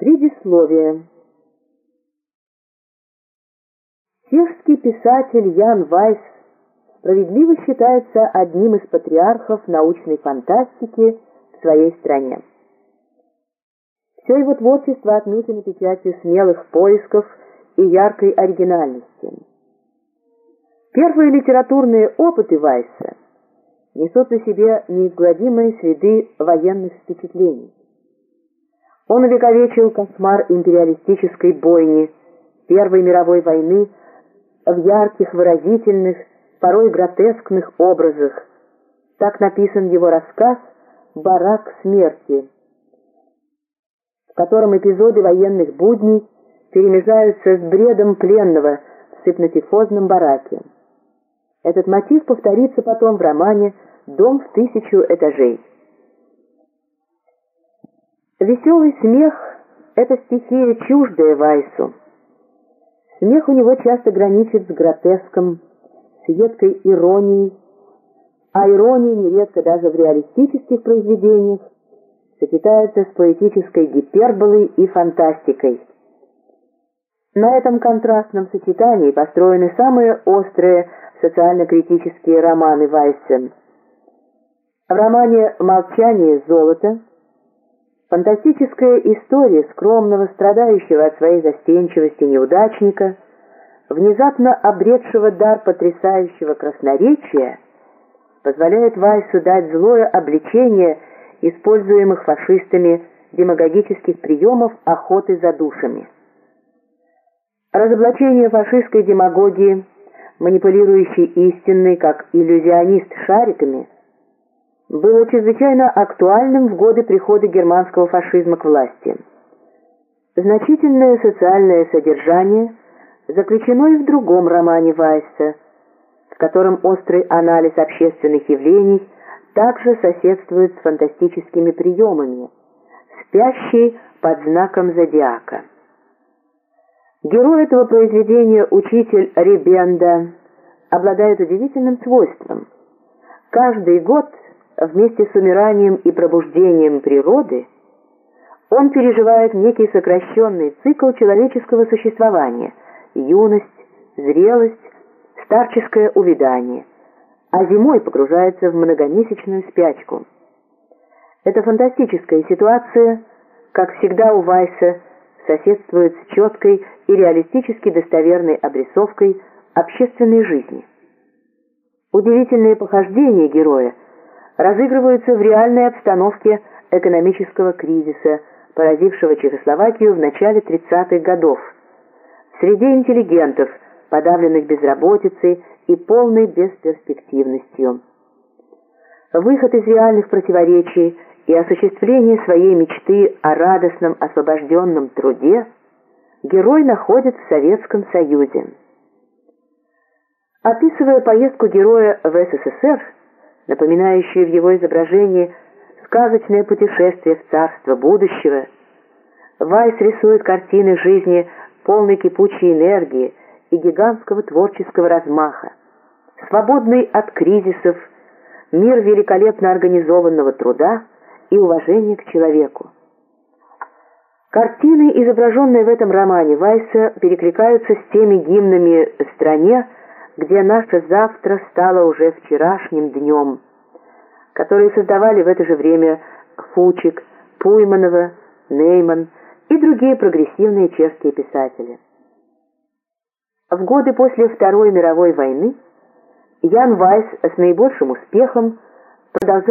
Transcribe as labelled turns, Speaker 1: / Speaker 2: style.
Speaker 1: Предисловие. Чешский писатель Ян Вайс справедливо считается одним из патриархов научной фантастики в своей стране. Все его творчество отмечено печатью смелых поисков и яркой оригинальности. Первые литературные опыты Вайса несут на себе неизгладимые следы военных впечатлений. Он увековечил кошмар империалистической бойни Первой мировой войны в ярких, выразительных, порой гротескных образах. Так написан его рассказ «Барак смерти», в котором эпизоды военных будней перемежаются с бредом пленного в сыпнотифозном бараке. Этот мотив повторится потом в романе «Дом в тысячу этажей». Веселый смех — это стихия чуждая Вайсу. Смех у него часто граничит с гротеском, с едкой иронией, а ирония нередко даже в реалистических произведениях сочетается с поэтической гиперболой и фантастикой. На этом контрастном сочетании построены самые острые социально-критические романы Вайса. В романе «Молчание золота» Фантастическая история скромного, страдающего от своей застенчивости неудачника, внезапно обретшего дар потрясающего красноречия, позволяет Вайсу дать злое обличение используемых фашистами демагогических приемов охоты за душами. Разоблачение фашистской демагогии, манипулирующей истинной, как иллюзионист шариками – было чрезвычайно актуальным в годы прихода германского фашизма к власти. Значительное социальное содержание заключено и в другом романе Вайса, в котором острый анализ общественных явлений также соседствует с фантастическими приемами, спящий под знаком зодиака. Герой этого произведения, учитель Рибенда, обладает удивительным свойством. Каждый год вместе с умиранием и пробуждением природы, он переживает некий сокращенный цикл человеческого существования – юность, зрелость, старческое увядание, а зимой погружается в многомесячную спячку. Эта фантастическая ситуация, как всегда у Вайса, соседствует с четкой и реалистически достоверной обрисовкой общественной жизни. Удивительные похождения героя – разыгрываются в реальной обстановке экономического кризиса, поразившего Чехословакию в начале 30-х годов. Среди интеллигентов, подавленных безработицей и полной бесперспективностью. Выход из реальных противоречий и осуществление своей мечты о радостном освобожденном труде герой находит в Советском Союзе. Описывая поездку героя в СССР, напоминающее в его изображении сказочное путешествие в царство будущего. Вайс рисует картины жизни полной кипучей энергии и гигантского творческого размаха, свободный от кризисов, мир великолепно организованного труда и уважения к человеку. Картины, изображенные в этом романе Вайса, перекликаются с теми гимнами стране, где наше завтра стало уже вчерашним днем, которые создавали в это же время Фучик, Пуйманова, Нейман и другие прогрессивные чешские писатели. В годы после Второй мировой войны Ян Вайс с наибольшим успехом продолжал